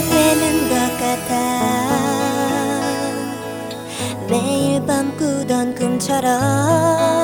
되는 것 같아. 매일 밤 꾸던 꿈처럼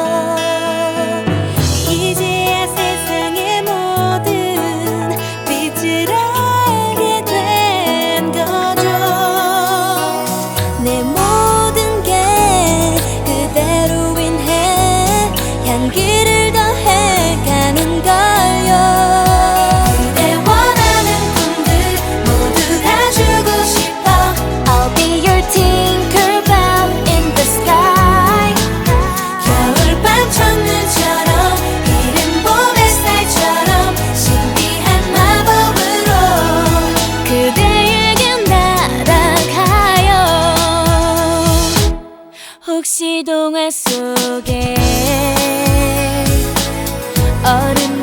혹시 동화 속에 얼음